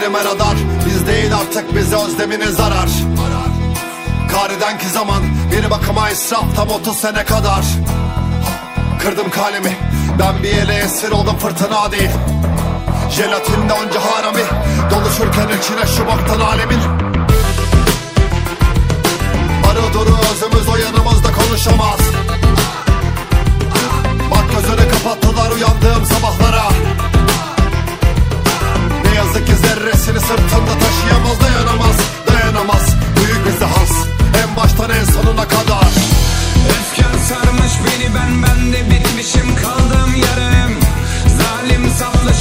Anneme radar Biz değil artık bize özlemini zarar Kariden ki zaman Bir bakıma israf tam 30 sene kadar. Kırdım kalemi Ben bir ele esir oldum fırtına değil. Jelatinde onca harami Doluşurken içine şu boktan alemin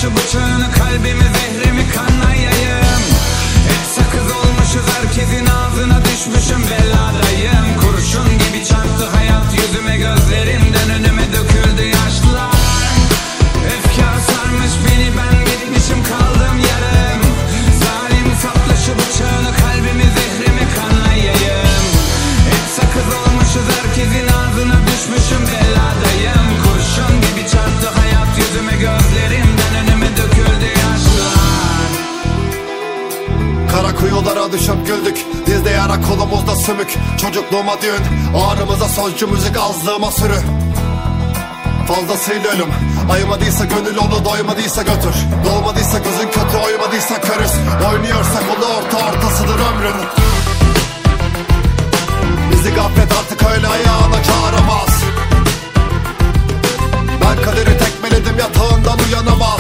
saplaşı bıçağını kalbimi Kara kuyulara düşüp güldük. Dizde yara kolumuzda sümük. Çocukluğuma düğün Ağrımıza sözcü müzik azlığıma sürü. Fazlasıyla ölüm. Ayımadıysa gönül onu doymadıysa götür. Dolmadıysa gözün kötü oymadıysa körüz Oynuyorsak onu orta ortasıdır ömrün. Bizi gaflet artık öyle ayağına çağıramaz. Ben kaderi tekmeledim yatağından uyanamaz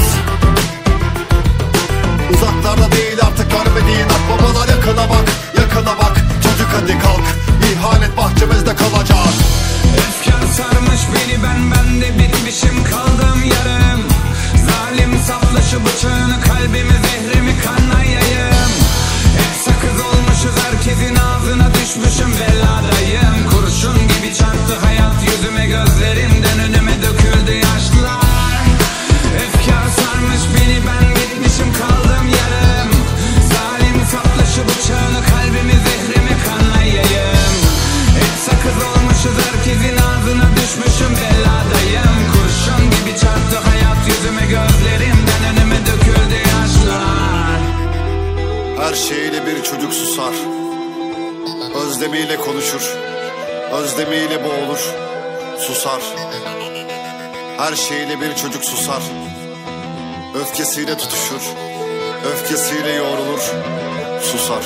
Özlemiyle konuşur. Özlemiyle boğulur. Susar. Her şeyle bir çocuk susar. Öfkesiyle tutuşur. Öfkesiyle yoğrulur. Susar